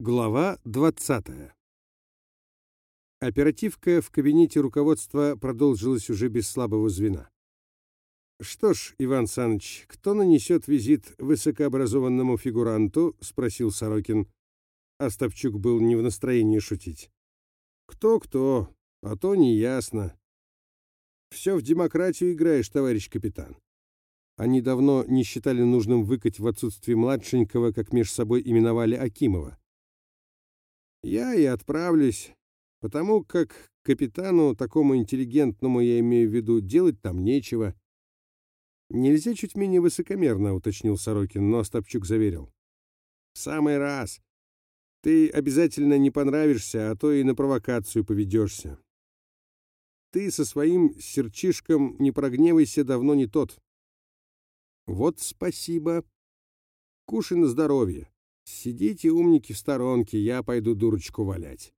Глава 20. Оперативка в кабинете руководства продолжилась уже без слабого звена. «Что ж, Иван Саныч, кто нанесет визит высокообразованному фигуранту?» — спросил Сорокин. Остапчук был не в настроении шутить. «Кто-кто, а то не ясно. Все в демократию играешь, товарищ капитан». Они давно не считали нужным выкать в отсутствие младшенького, как меж собой именовали Акимова. Я и отправлюсь, потому как капитану, такому интеллигентному, я имею в виду, делать там нечего. Нельзя чуть менее высокомерно, уточнил Сорокин, но Остапчук заверил. В самый раз. Ты обязательно не понравишься, а то и на провокацию поведешься. Ты со своим серчишком не прогневайся, давно не тот. Вот спасибо. Кушай на здоровье. Сидите, умники, в сторонке, я пойду дурочку валять.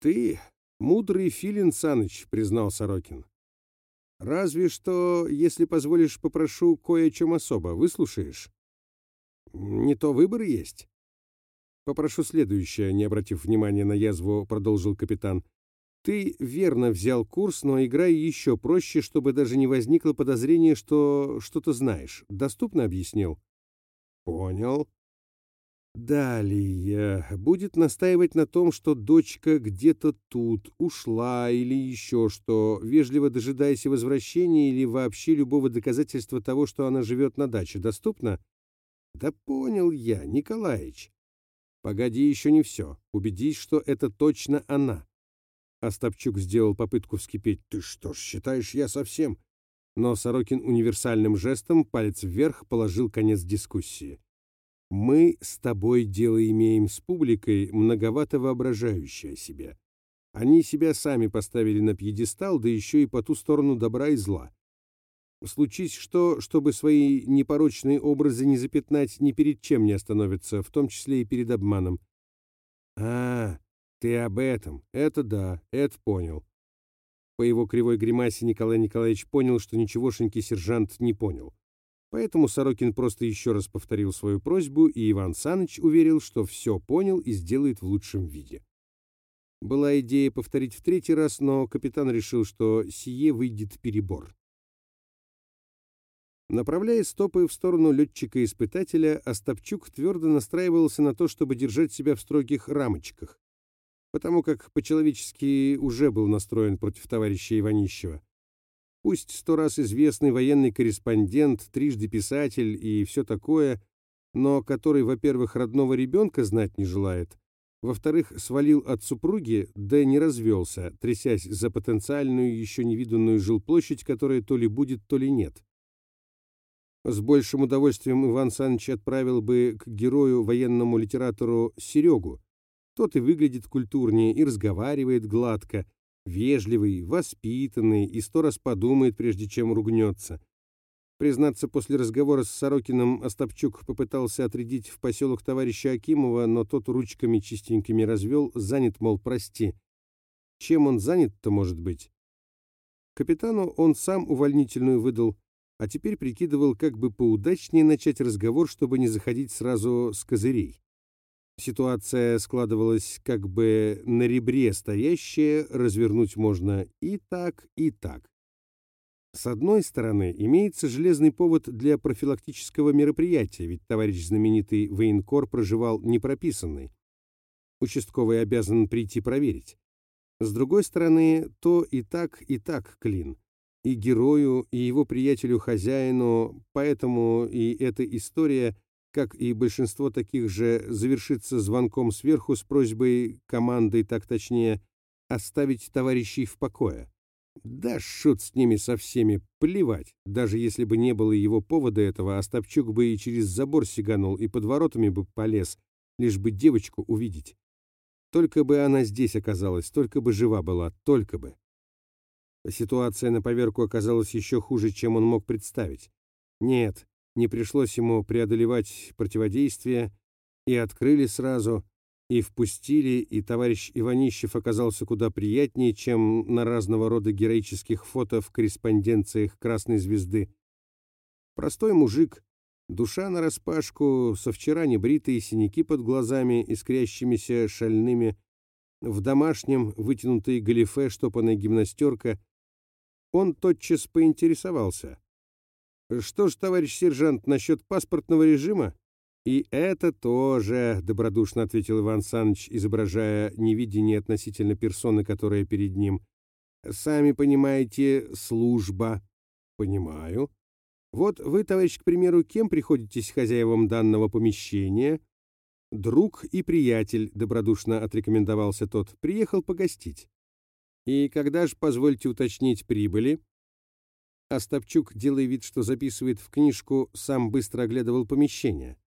Ты мудрый филин, Саныч, признал Сорокин. Разве что, если позволишь, попрошу кое о чем особо. Выслушаешь? Не то выбор есть. Попрошу следующее, не обратив внимания на язву, продолжил капитан. Ты верно взял курс, но играй еще проще, чтобы даже не возникло подозрения, что что-то знаешь. Доступно объяснил? Понял. Далее будет настаивать на том, что дочка где-то тут ушла или еще что, вежливо дожидаясь возвращения или вообще любого доказательства того, что она живет на даче. Доступно? Да понял я, Николаевич. Погоди, еще не все. Убедись, что это точно она. Остапчук сделал попытку вскипеть. Ты что ж, считаешь, я совсем? Но Сорокин универсальным жестом, палец вверх, положил конец дискуссии. Мы с тобой дело имеем с публикой, многовато воображающей о себе. Они себя сами поставили на пьедестал, да еще и по ту сторону добра и зла. Случись что, чтобы свои непорочные образы не запятнать, ни перед чем не остановятся, в том числе и перед обманом. А, ты об этом. Это да, это понял. По его кривой гримасе Николай Николаевич понял, что ничегошеньки сержант не понял. Поэтому Сорокин просто еще раз повторил свою просьбу, и Иван Саныч уверил, что все понял и сделает в лучшем виде. Была идея повторить в третий раз, но капитан решил, что сие выйдет перебор. Направляя стопы в сторону летчика-испытателя, Остапчук твердо настраивался на то, чтобы держать себя в строгих рамочках, потому как по-человечески уже был настроен против товарища Иванищева. Пусть сто раз известный военный корреспондент, трижды писатель и все такое, но который, во-первых, родного ребенка знать не желает, во-вторых, свалил от супруги, да не развелся, трясясь за потенциальную еще невиданную жилплощадь, которая то ли будет, то ли нет. С большим удовольствием Иван Саныч отправил бы к герою военному литератору Серегу. Тот и выглядит культурнее, и разговаривает гладко, вежливый, воспитанный и сто раз подумает, прежде чем ругнется. Признаться, после разговора с Сорокиным Остапчук попытался отрядить в поселок товарища Акимова, но тот ручками чистенькими развел, занят, мол, прости. Чем он занят-то, может быть? Капитану он сам увольнительную выдал, а теперь прикидывал, как бы поудачнее начать разговор, чтобы не заходить сразу с козырей. Ситуация складывалась как бы на ребре стоящая, развернуть можно и так, и так. С одной стороны, имеется железный повод для профилактического мероприятия, ведь товарищ знаменитый военкор проживал непрописанный. Участковый обязан прийти проверить. С другой стороны, то и так, и так клин. И герою, и его приятелю-хозяину, поэтому и эта история как и большинство таких же, завершится звонком сверху с просьбой командой, так точнее, оставить товарищей в покое. Да шут с ними со всеми, плевать. Даже если бы не было его повода этого, Остапчук бы и через забор сиганул, и под воротами бы полез, лишь бы девочку увидеть. Только бы она здесь оказалась, только бы жива была, только бы. Ситуация на поверку оказалась еще хуже, чем он мог представить. Нет, не пришлось ему преодолевать противодействие, и открыли сразу, и впустили, и товарищ Иванищев оказался куда приятнее, чем на разного рода героических фото в корреспонденциях Красной Звезды. Простой мужик, Душа нараспашку, со вчера небритые синяки под глазами, искрящимися шальными, в домашнем вытянутые галифе, штопанная гимнастерка. Он тотчас поинтересовался. «Что ж, товарищ сержант, насчет паспортного режима?» «И это тоже», — добродушно ответил Иван Саныч, изображая невидение относительно персоны, которая перед ним. «Сами понимаете, служба». «Понимаю. Вот вы, товарищ, к примеру, кем приходитесь хозяевам данного помещения?» «Друг и приятель», — добродушно отрекомендовался тот, — «приехал погостить». «И когда же, позвольте уточнить, прибыли?» Остапчук, делая вид, что записывает в книжку, сам быстро оглядывал помещение.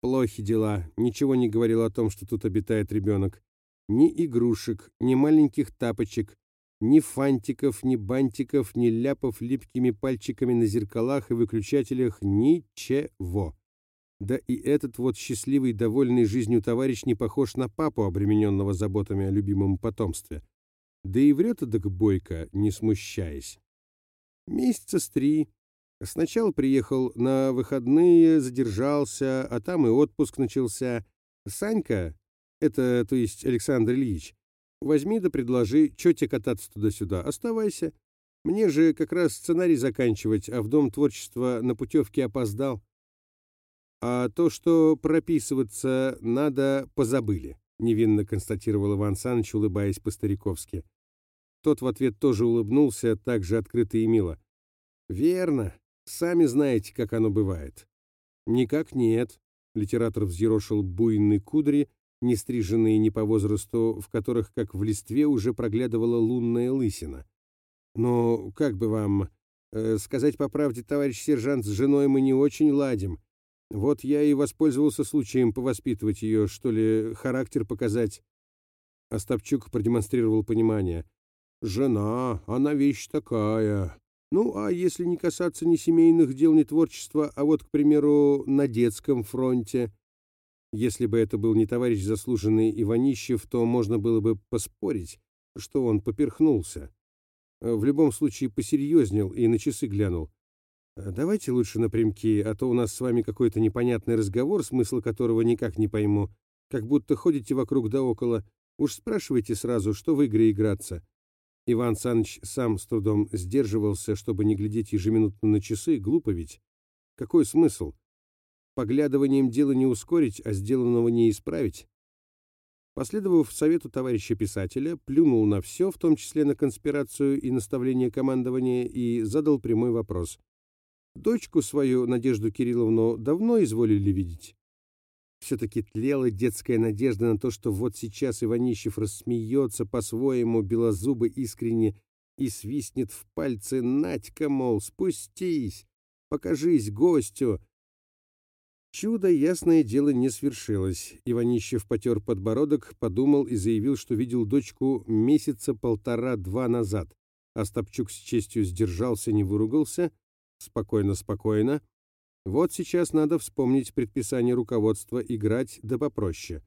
Плохи дела, ничего не говорил о том, что тут обитает ребенок. Ни игрушек, ни маленьких тапочек, ни фантиков, ни бантиков, ни ляпов липкими пальчиками на зеркалах и выключателях, ничего. Да и этот вот счастливый, довольный жизнью товарищ не похож на папу, обремененного заботами о любимом потомстве. Да и врет эдак бойко, не смущаясь. Месяца с три, Сначала приехал на выходные, задержался, а там и отпуск начался. Санька, это, то есть Александр Ильич, возьми да предложи, чё тебе кататься туда-сюда, оставайся. Мне же как раз сценарий заканчивать, а в Дом творчества на путевке опоздал. А то, что прописываться надо, позабыли, невинно констатировал Иван Саныч, улыбаясь по-стариковски. Тот в ответ тоже улыбнулся, так же открыто и мило. «Верно. Сами знаете, как оно бывает. Никак нет. Литератор взъерошил буйные кудри, не стриженные не по возрасту, в которых, как в листве, уже проглядывала лунная лысина. Но, как бы вам... Э, сказать по правде, товарищ сержант, с женой мы не очень ладим. Вот я и воспользовался случаем повоспитывать ее, что ли, характер показать. Остапчук продемонстрировал понимание. «Жена, она вещь такая. Ну, а если не касаться ни семейных дел, ни творчества, а вот, к примеру, на детском фронте, если бы это был не товарищ заслуженный Иванищев, то можно было бы поспорить, что он поперхнулся. В любом случае посерьезнел и на часы глянул. «Давайте лучше напрямки, а то у нас с вами какой-то непонятный разговор, смысл которого никак не пойму. Как будто ходите вокруг да около. Уж спрашивайте сразу, что в игры играться. Иван Саныч сам с трудом сдерживался, чтобы не глядеть ежеминутно на часы, глупо ведь. Какой смысл? Поглядыванием дело не ускорить, а сделанного не исправить. Последовав совету товарища писателя, плюнул на все, в том числе на конспирацию и наставление командования, и задал прямой вопрос. «Дочку свою, Надежду Кирилловну, давно изволили видеть?» Все-таки тлела детская надежда на то, что вот сейчас Иванищев рассмеется по-своему, белозубо искренне, и свистнет в пальцы «Надька, мол, спустись, покажись гостю». Чудо, ясное дело, не свершилось. Иванищев потер подбородок, подумал и заявил, что видел дочку месяца полтора-два назад. Остапчук с честью сдержался, не выругался. Спокойно, спокойно. Вот сейчас надо вспомнить предписание руководства играть да попроще.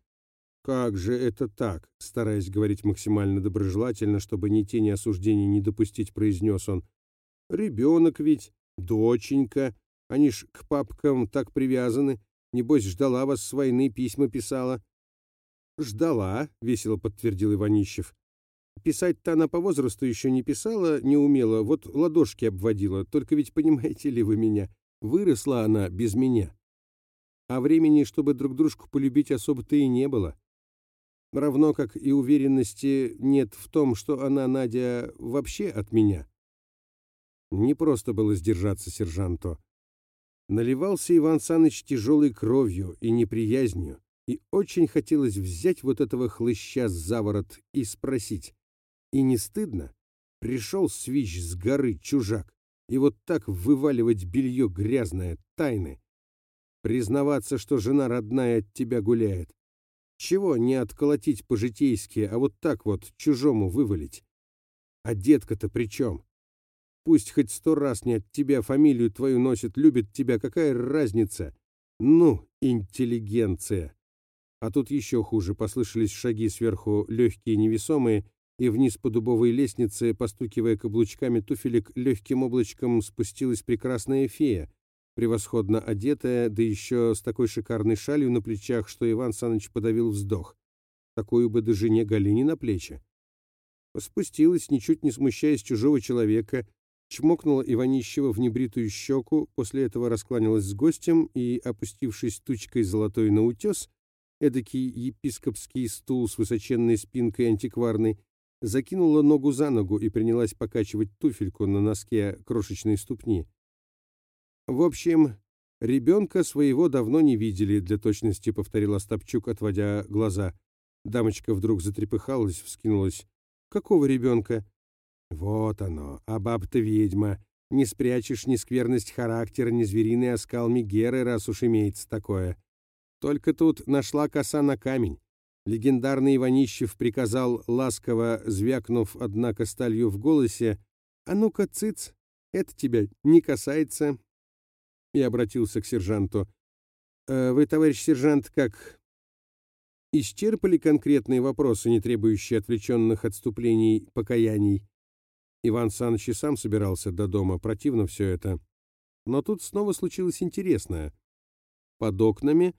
«Как же это так?» — стараясь говорить максимально доброжелательно, чтобы ни тени осуждений не допустить, произнес он. «Ребенок ведь, доченька, они ж к папкам так привязаны. Небось, ждала вас с войны, письма писала». «Ждала», — весело подтвердил Иванищев. «Писать-то она по возрасту еще не писала, не умела, вот ладошки обводила. Только ведь понимаете ли вы меня?» Выросла она без меня. А времени, чтобы друг дружку полюбить, особо-то и не было. Равно как и уверенности нет в том, что она, Надя, вообще от меня. Не просто было сдержаться сержанту. Наливался Иван Саныч тяжелой кровью и неприязнью, и очень хотелось взять вот этого хлыща за ворот и спросить. И не стыдно? Пришел свищ с горы, чужак. И вот так вываливать белье грязное, тайны. Признаваться, что жена родная от тебя гуляет. Чего не отколотить по-житейски, а вот так вот чужому вывалить? А детка-то при чем? Пусть хоть сто раз не от тебя фамилию твою носит, любит тебя, какая разница? Ну, интеллигенция. А тут еще хуже, послышались шаги сверху, легкие невесомые, и вниз по дубовой лестнице, постукивая каблучками туфелек, легким облачком спустилась прекрасная фея, превосходно одетая, да еще с такой шикарной шалью на плечах, что Иван Саныч подавил вздох. Такую бы до жене Галине на плечи. Спустилась, ничуть не смущаясь чужого человека, чмокнула Иванищева в небритую щеку, после этого раскланялась с гостем и, опустившись тучкой золотой на утес, эдакий епископский стул с высоченной спинкой антикварной, закинула ногу за ногу и принялась покачивать туфельку на носке крошечной ступни. В общем, ребенка своего давно не видели, для точности повторил Остапчук, отводя глаза. Дамочка вдруг затрепыхалась, вскинулась. «Какого ребенка?» «Вот оно, а баб-то ведьма. Не спрячешь ни скверность характера, ни звериный оскал Мегеры, раз уж имеется такое. Только тут нашла коса на камень. Легендарный Иванищев приказал, ласково звякнув, однако, сталью в голосе, «А ну-ка, цыц, это тебя не касается». И обратился к сержанту. «Э, «Вы, товарищ сержант, как исчерпали конкретные вопросы, не требующие отвлеченных отступлений, покаяний?» Иван Саныч и сам собирался до дома, противно все это. Но тут снова случилось интересное. Под окнами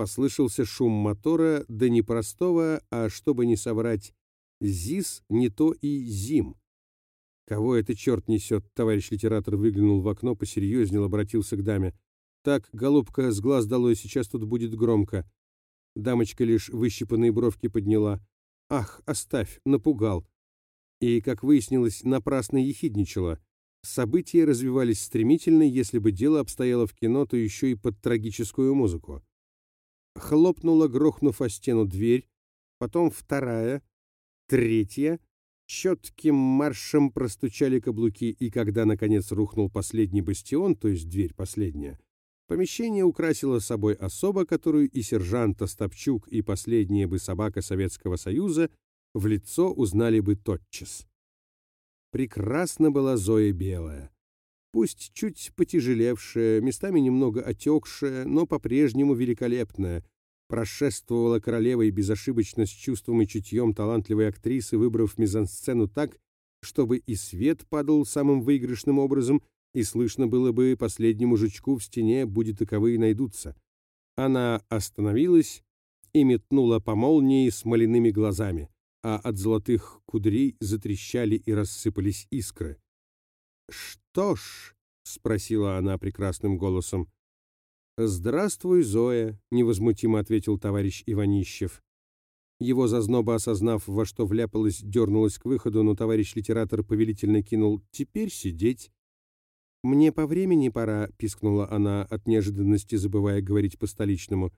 послышался шум мотора, да не простого, а, чтобы не соврать, ЗИС, не то и ЗИМ. «Кого это черт несет?» — товарищ литератор выглянул в окно, посерьезнел, обратился к даме. «Так, голубка, с глаз долой, сейчас тут будет громко». Дамочка лишь выщипанные бровки подняла. «Ах, оставь, напугал и, как выяснилось, напрасно ехидничала. События развивались стремительно, если бы дело обстояло в кино, то еще и под трагическую музыку. Хлопнула, грохнув о стену дверь, потом вторая, третья, четким маршем простучали каблуки, и когда, наконец, рухнул последний бастион, то есть дверь последняя, помещение украсило собой особа, которую и сержант Остапчук, и последняя бы собака Советского Союза в лицо узнали бы тотчас. Прекрасна была Зоя Белая. Пусть чуть потяжелевшая, местами немного отекшая, но по-прежнему великолепная, прошествовала королевой безошибочно с чувством и чутьем талантливой актрисы, выбрав мизансцену так, чтобы и свет падал самым выигрышным образом, и слышно было бы последнему жучку в стене, будет таковые найдутся. Она остановилась и метнула по молнии смоляными глазами а от золотых кудрей затрещали и рассыпались искры. «Что ж?» — спросила она прекрасным голосом. «Здравствуй, Зоя», — невозмутимо ответил товарищ Иванищев. Его зазноба, осознав, во что вляпалась, дернулась к выходу, но товарищ литератор повелительно кинул «теперь сидеть». «Мне по времени пора», — пискнула она, от неожиданности забывая говорить по-столичному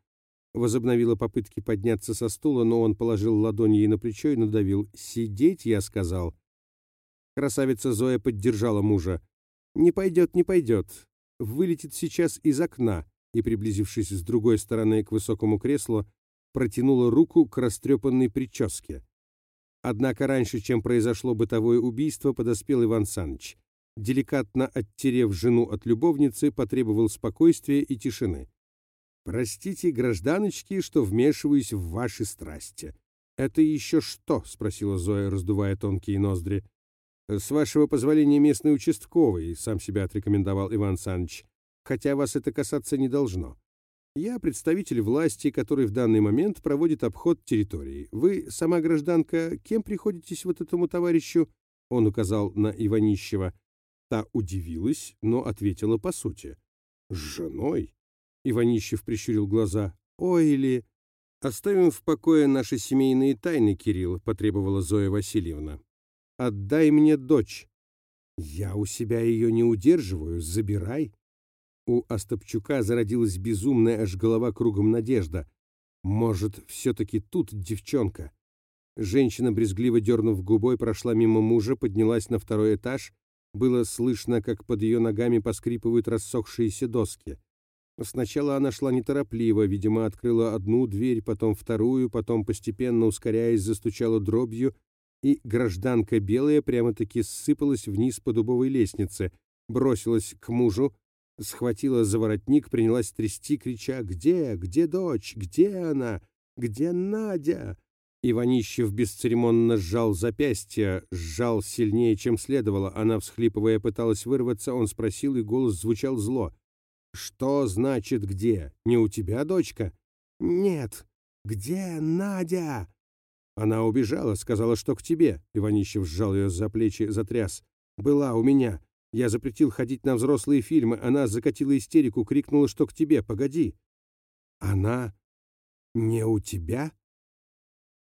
возобновила попытки подняться со стула, но он положил ладонь ей на плечо и надавил. «Сидеть, я сказал». Красавица Зоя поддержала мужа. «Не пойдет, не пойдет. Вылетит сейчас из окна» и, приблизившись с другой стороны к высокому креслу, протянула руку к растрепанной прическе. Однако раньше, чем произошло бытовое убийство, подоспел Иван Саныч. Деликатно оттерев жену от любовницы, потребовал спокойствия и тишины. «Простите, гражданочки, что вмешиваюсь в ваши страсти». «Это еще что?» — спросила Зоя, раздувая тонкие ноздри. «С вашего позволения местный участковый», — сам себя отрекомендовал Иван Саныч, «хотя вас это касаться не должно. Я представитель власти, который в данный момент проводит обход территории. Вы, сама гражданка, кем приходитесь вот этому товарищу?» Он указал на Иванищева. Та удивилась, но ответила по сути. «С женой?» Иванищев прищурил глаза. «Ой, или...» «Оставим в покое наши семейные тайны, Кирилл», — потребовала Зоя Васильевна. «Отдай мне дочь». «Я у себя ее не удерживаю, забирай». У Остапчука зародилась безумная аж голова кругом надежда. «Может, все-таки тут девчонка?» Женщина, брезгливо дернув губой, прошла мимо мужа, поднялась на второй этаж. Было слышно, как под ее ногами поскрипывают рассохшиеся доски. Сначала она шла неторопливо, видимо, открыла одну дверь, потом вторую, потом, постепенно ускоряясь, застучала дробью, и гражданка белая прямо-таки сыпалась вниз по дубовой лестнице, бросилась к мужу, схватила за воротник, принялась трясти, крича «Где? Где дочь? Где она? Где Надя?» Иванищев бесцеремонно сжал запястье, сжал сильнее, чем следовало. Она, всхлипывая, пыталась вырваться, он спросил, и голос звучал зло. «Что значит где? Не у тебя дочка?» «Нет. Где Надя?» «Она убежала, сказала, что к тебе». Иванищев сжал ее за плечи, затряс. «Была у меня. Я запретил ходить на взрослые фильмы. Она закатила истерику, крикнула, что к тебе. Погоди». «Она не у тебя?»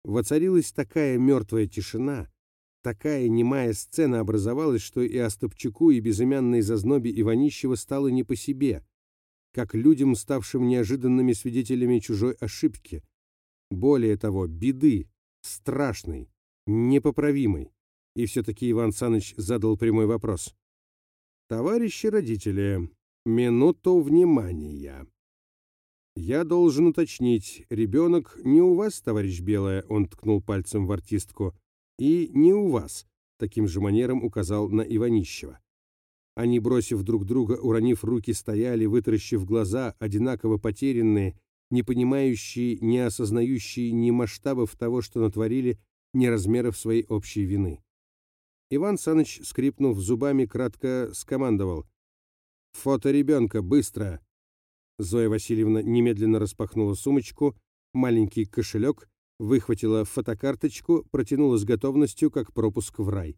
Воцарилась такая мертвая тишина, такая немая сцена образовалась, что и Остапчуку, и безымянной зазнобе Иванищева стало не по себе, как людям, ставшим неожиданными свидетелями чужой ошибки. Более того, беды, страшной, непоправимой. И все-таки Иван Саныч задал прямой вопрос. «Товарищи родители, минуту внимания. Я должен уточнить, ребенок не у вас, товарищ Белая, он ткнул пальцем в артистку, и не у вас, таким же манером указал на Иванищева. Они, бросив друг друга, уронив руки, стояли, вытаращив глаза, одинаково потерянные, не понимающие, не осознающие ни масштабов того, что натворили, ни размеров своей общей вины. Иван Саныч, скрипнув зубами, кратко скомандовал. «Фото ребенка, быстро!» Зоя Васильевна немедленно распахнула сумочку, маленький кошелек, выхватила фотокарточку, протянула с готовностью, как пропуск в рай.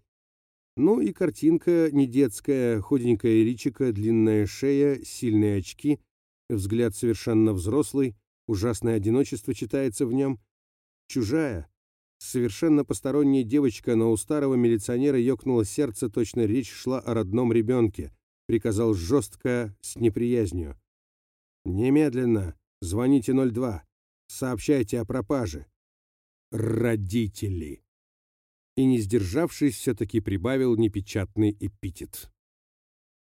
Ну и картинка не детская, худенькая личико, длинная шея, сильные очки, взгляд совершенно взрослый, ужасное одиночество читается в нем. Чужая, совершенно посторонняя девочка, но у старого милиционера ёкнуло сердце, точно речь шла о родном ребенке, приказал жестко, с неприязнью. Немедленно звоните 02. Сообщайте о пропаже. Родители. И не сдержавшись, все-таки прибавил непечатный эпитет.